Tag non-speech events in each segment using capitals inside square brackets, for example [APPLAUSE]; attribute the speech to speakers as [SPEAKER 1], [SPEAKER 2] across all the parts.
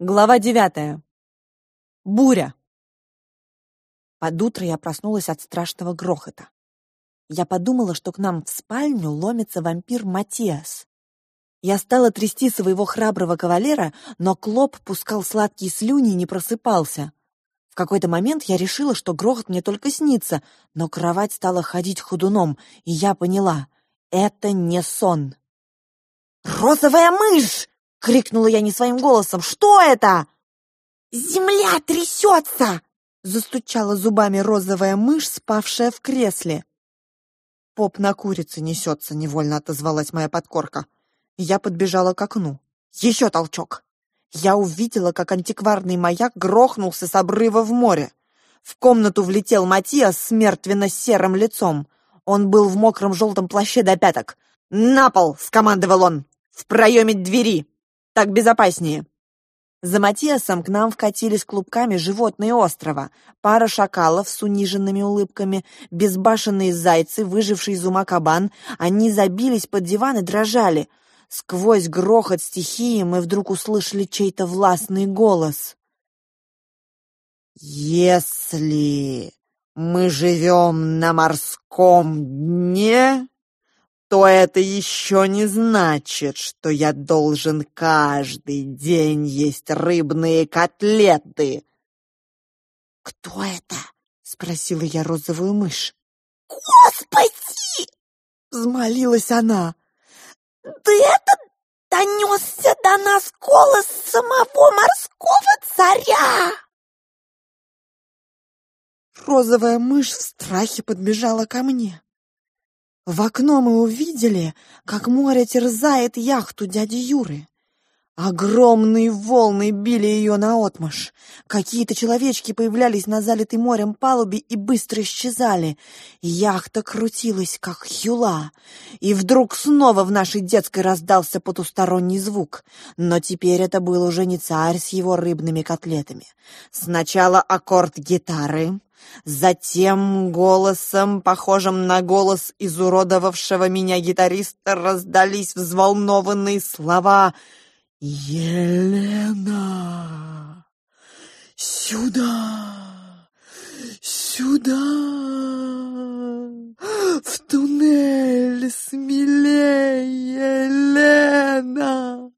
[SPEAKER 1] Глава девятая. Буря. Под утро я проснулась от страшного грохота. Я подумала, что к нам в спальню ломится вампир Матиас. Я стала трясти своего храброго кавалера, но Клоп пускал сладкие слюни и не просыпался. В какой-то момент я решила, что грохот мне только снится, но кровать стала ходить ходуном, и я поняла — это не сон. «Розовая мышь!» — крикнула я не своим голосом. «Что это?» «Земля трясется!» — застучала зубами розовая мышь, спавшая в кресле. «Поп на курице несется», — невольно отозвалась моя подкорка. Я подбежала к окну. Еще толчок. Я увидела, как антикварный маяк грохнулся с обрыва в море. В комнату влетел Матиас с мертвенно-серым лицом. Он был в мокром желтом плаще до пяток. «На пол!» — скомандовал он. «В проеме двери!» Так безопаснее. За Матиасом к нам вкатились клубками животные острова, пара шакалов с униженными улыбками, безбашенные зайцы, выживший из ума кабан. Они забились под диван и дрожали. Сквозь грохот стихии мы вдруг услышали чей-то властный голос. «Если мы живем на морском дне, то это еще не значит, что я должен каждый день есть рыбные котлеты. «Кто это?» — спросила я розовую мышь.
[SPEAKER 2] «Господи!»
[SPEAKER 1] — взмолилась она.
[SPEAKER 2] «Да это донесся до нас голос самого морского царя!»
[SPEAKER 1] Розовая мышь в страхе подбежала ко мне. В окно мы увидели, как море терзает яхту дяди Юры. Огромные волны били ее наотмашь. Какие-то человечки появлялись на залитой морем палубе и быстро исчезали. Яхта крутилась, как юла. И вдруг снова в нашей детской раздался потусторонний звук. Но теперь это был уже не царь с его рыбными котлетами. Сначала аккорд гитары, Затем голосом, похожим на голос изуродовавшего меня гитариста, раздались взволнованные слова «Елена! Сюда! Сюда! В туннель смелее, Елена!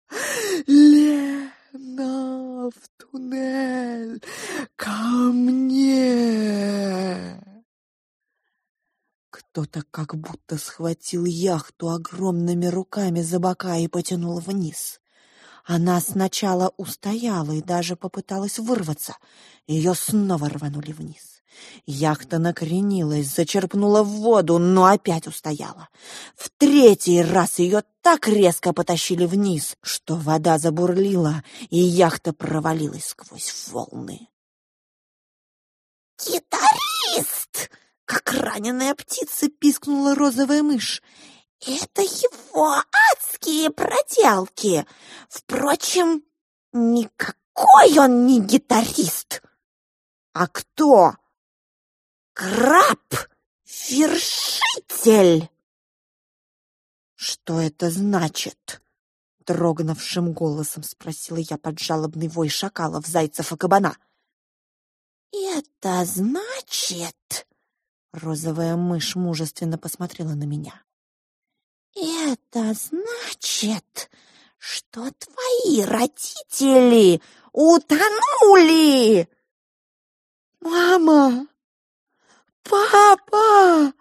[SPEAKER 1] Лена! В туннель! Ко мне!» Кто-то как будто схватил яхту огромными руками за бока и потянул вниз. Она сначала устояла и даже попыталась вырваться. Ее снова рванули вниз. Яхта накренилась, зачерпнула в воду, но опять устояла. В третий раз ее так резко потащили вниз, что вода забурлила, и яхта провалилась сквозь волны.
[SPEAKER 2] «Гитарист!» — как раненая птица пискнула розовая мышь. «Это его адские проделки! Впрочем, никакой он не гитарист!»
[SPEAKER 1] «А кто?»
[SPEAKER 2] «Краб-вершитель!»
[SPEAKER 1] «Что это значит?» — дрогнувшим голосом спросила я под жалобный вой шакалов, зайцев и кабана.
[SPEAKER 2] «Это значит...» — розовая мышь мужественно посмотрела на меня. «Это значит, что твои родители утонули!»
[SPEAKER 1] «Мама! Папа!»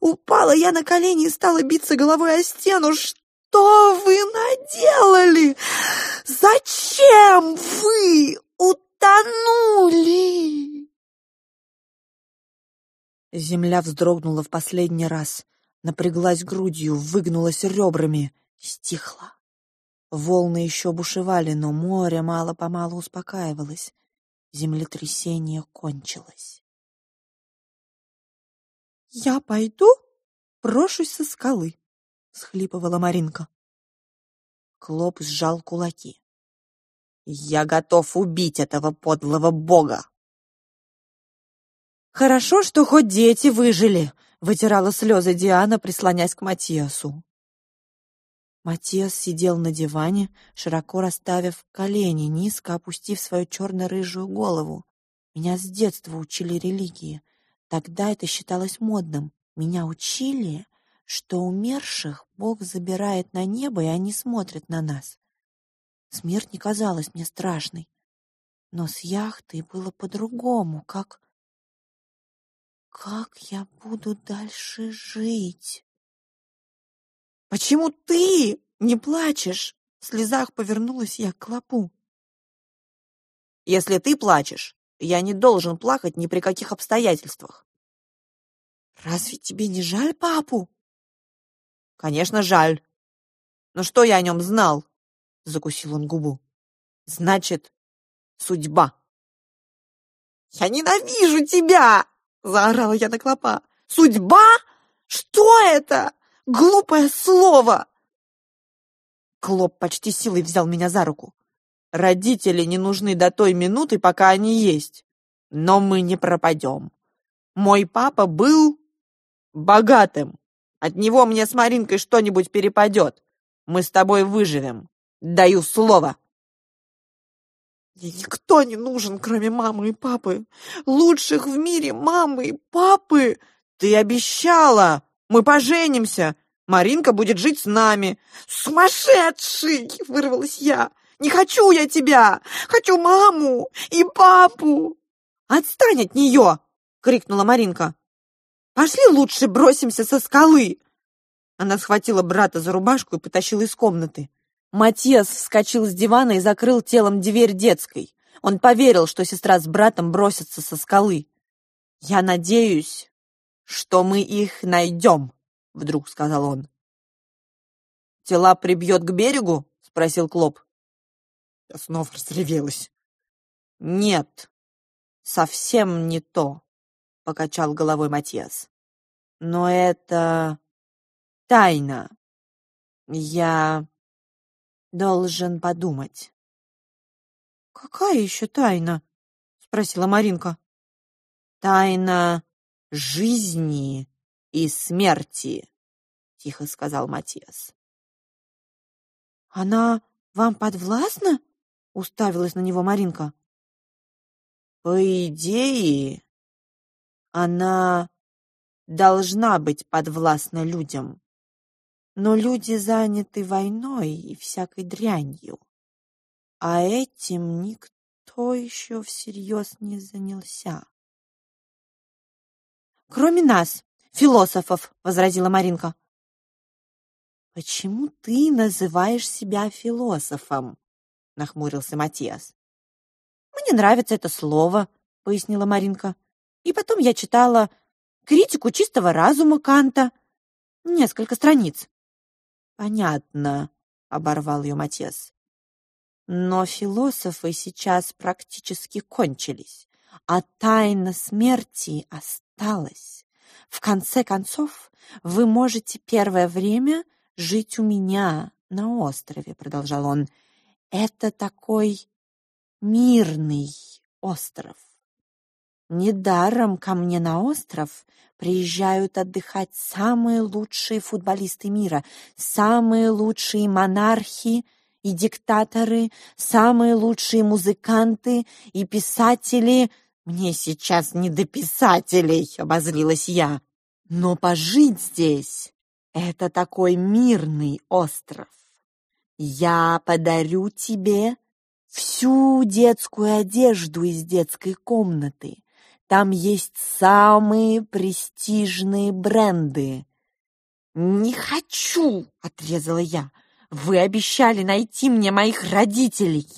[SPEAKER 1] Упала я на колени и стала биться головой о стену. «Что вы наделали? Зачем вы утонули?» Земля вздрогнула в последний раз, напряглась грудью, выгнулась ребрами, стихла. Волны еще бушевали, но море мало-помалу успокаивалось. Землетрясение кончилось. «Я пойду брошусь со скалы», — схлипывала Маринка. Клоп сжал кулаки. «Я готов убить этого подлого бога!» «Хорошо, что хоть дети выжили», — вытирала слезы Диана, прислонясь к Матиасу. Матиас сидел на диване, широко расставив колени, низко опустив свою черно-рыжую голову. Меня с детства учили религии. Тогда это считалось модным. Меня учили, что умерших Бог забирает на небо, и они смотрят на нас. Смерть не казалась мне страшной. Но с яхтой было по-другому, как... Как я буду дальше жить? «Почему ты не плачешь?» В слезах повернулась я к клопу. «Если ты плачешь, я не должен плакать ни при каких обстоятельствах». «Разве тебе не жаль папу?» «Конечно, жаль. Но что я о нем знал?» Закусил он губу. «Значит, судьба». «Я ненавижу тебя!» Заорала я на клопа. «Судьба? Что это?» Глупое слово!» Клоп почти силой взял меня за руку. «Родители не нужны до той минуты, пока они есть. Но мы не пропадем. Мой папа был богатым. От него мне с Маринкой что-нибудь перепадет. Мы с тобой выживем. Даю слово!» Мне никто не нужен, кроме мамы и папы. Лучших в мире мамы и папы. Ты обещала!» Мы поженимся. Маринка будет жить с нами. Сумасшедший! [LAUGHS] Вырвалась я. Не хочу я тебя! Хочу маму и папу! Отстань от нее! Крикнула Маринка. Пошли лучше бросимся со скалы. Она схватила брата за рубашку и потащила из комнаты. Матиас вскочил с дивана и закрыл телом дверь детской. Он поверил, что сестра с братом бросятся со скалы. «Я надеюсь, что мы их найдем», — вдруг сказал он. «Тела прибьет к берегу?» — спросил Клоп. Я снова разревелась. «Нет, совсем не то», — покачал головой Матиас. «Но это тайна. Я должен подумать». «Какая еще тайна?» — спросила Маринка. «Тайна жизни и смерти», — тихо сказал Матиас. «Она вам подвластна?» — уставилась на него Маринка. «По идее, она должна быть подвластна людям, но люди заняты войной и всякой дрянью, а этим никто еще всерьез не занялся. Кроме нас, философов, возразила Маринка. Почему ты называешь себя философом? нахмурился Матиас. Мне нравится это слово, пояснила Маринка. И потом я читала критику чистого разума Канта. Несколько страниц. Понятно, оборвал ее Матиас. Но философы сейчас практически кончились, а тайна смерти осталась. В конце концов, вы можете первое время жить у меня на острове, продолжал он. Это такой мирный остров. Недаром ко мне на остров приезжают отдыхать самые лучшие футболисты мира, самые лучшие монархи и диктаторы, самые лучшие музыканты и писатели — «Мне сейчас не до писателей», — обозлилась я. «Но пожить здесь — это такой мирный остров. Я подарю тебе всю детскую одежду из детской комнаты. Там есть самые престижные бренды». «Не хочу!» — отрезала я. «Вы обещали найти мне моих родителей!»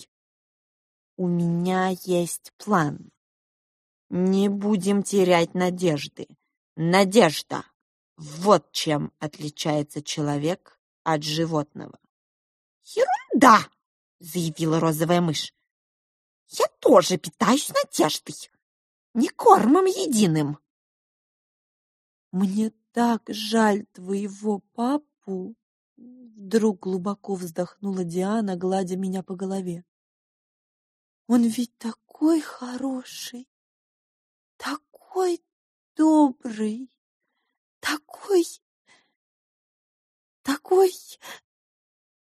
[SPEAKER 1] «У меня есть план», не будем терять надежды. Надежда — вот чем отличается человек от животного. «Ерунда!» — заявила розовая мышь. «Я тоже питаюсь надеждой, не кормом единым». «Мне так жаль твоего папу!» Вдруг глубоко вздохнула Диана, гладя меня по голове. «Он ведь такой хороший!» такой добрый, такой, такой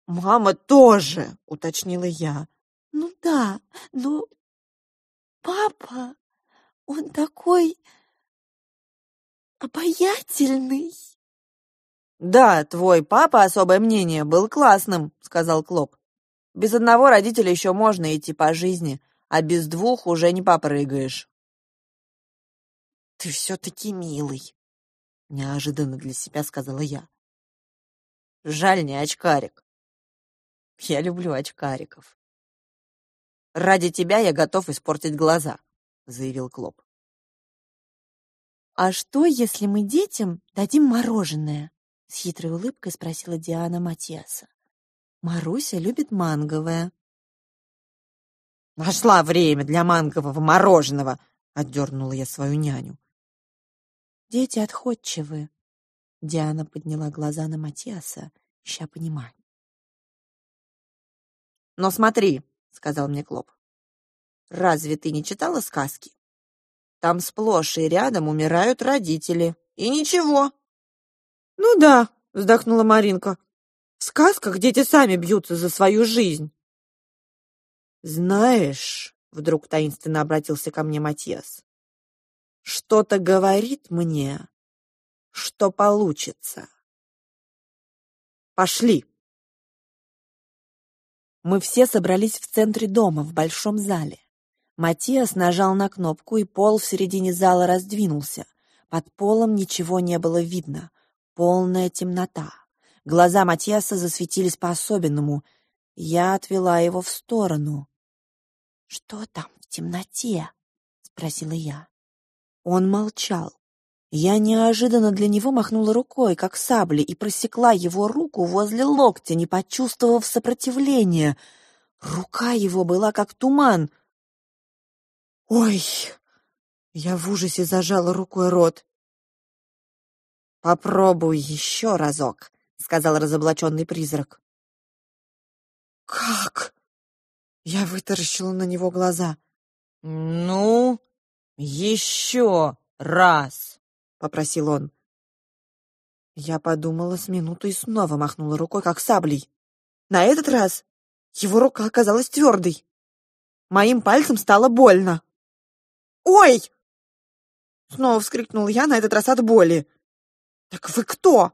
[SPEAKER 1] «Мама тоже», — уточнила я.
[SPEAKER 2] «Ну да, но папа, он такой обаятельный».
[SPEAKER 1] «Да, твой папа, особое мнение, был классным», — сказал Клоп. «Без одного родителя еще можно идти по жизни, а без двух уже не попрыгаешь».
[SPEAKER 2] «Ты все-таки милый», —
[SPEAKER 1] неожиданно для себя сказала я. «Жаль, не очкарик. Я люблю очкариков». «Ради тебя я готов испортить глаза», — заявил Клоп.
[SPEAKER 2] «А что, если мы детям дадим мороженое?» — с хитрой улыбкой спросила Диана Матиаса. «Маруся любит манговое».
[SPEAKER 1] «Нашла время для мангового мороженого!» — отдернула я свою няню.
[SPEAKER 2] «Дети отходчивы». Диана подняла глаза на Матиаса, ища понимания.
[SPEAKER 1] «Но смотри», — сказал мне Клоп, — «разве ты не читала сказки? Там сплошь и рядом умирают родители. И ничего. Ну да, вздохнула Маринка. В сказках дети сами бьются за свою жизнь. Знаешь, вдруг таинственно обратился ко мне Матиас. Что-то говорит мне, что получится. Пошли. Мы все собрались в центре дома, в большом зале. Матиас нажал на кнопку, и пол в середине зала раздвинулся. Под полом ничего не было видно. Полная темнота. Глаза Матиаса засветились по-особенному. Я отвела его в сторону.
[SPEAKER 2] «Что там в темноте?» — спросила я.
[SPEAKER 1] Он молчал. Я неожиданно для него махнула рукой, как саблей, и просекла его руку возле локтя, не почувствовав сопротивления. Рука его была как туман, «Ой!» Я в ужасе зажала рукой рот. «Попробуй еще разок», — сказал разоблаченный призрак. «Как?» Я вытаращила на него глаза. «Ну, еще раз», — попросил он. Я подумала с минуту и снова махнула рукой, как саблей. На этот раз его рука оказалась твердой. Моим пальцем стало больно. «Ой!» Снова вскрикнул я, на этот раз от боли. «Так вы кто?»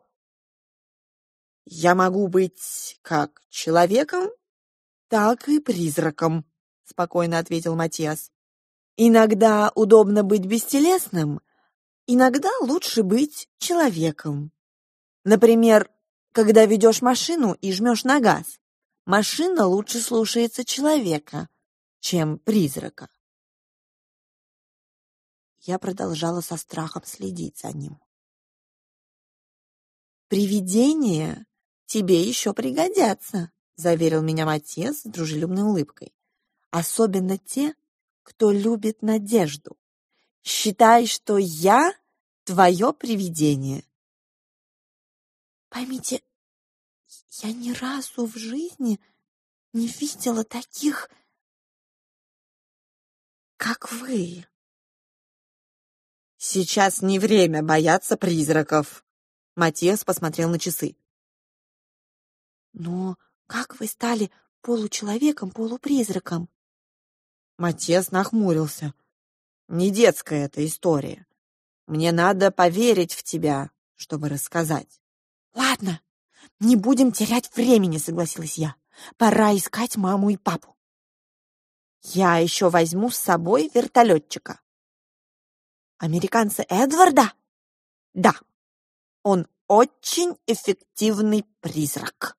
[SPEAKER 1] «Я могу быть как человеком, так и призраком», — спокойно ответил Матиас. «Иногда удобно быть бестелесным, иногда лучше быть человеком. Например, когда ведешь машину и жмешь на газ, машина лучше слушается человека, чем призрака. Я продолжала со страхом следить за ним. «Привидения тебе еще пригодятся», — заверил меня Матес с дружелюбной улыбкой. «Особенно те, кто любит надежду. Считай, что я твое привидение».
[SPEAKER 2] «Поймите, я ни разу в жизни не видела таких, как вы»,
[SPEAKER 1] «Сейчас не время бояться призраков!» Матиас посмотрел на часы.
[SPEAKER 2] «Но как вы стали получеловеком, полупризраком?»
[SPEAKER 1] Матиас нахмурился. «Не детская эта история. Мне надо поверить в тебя, чтобы рассказать».
[SPEAKER 2] «Ладно, не будем терять времени», — согласилась я. «Пора искать маму и папу».
[SPEAKER 1] «Я еще возьму с собой вертолетчика»,
[SPEAKER 2] Американца Эдварда?
[SPEAKER 1] Да. Он очень эффективный призрак.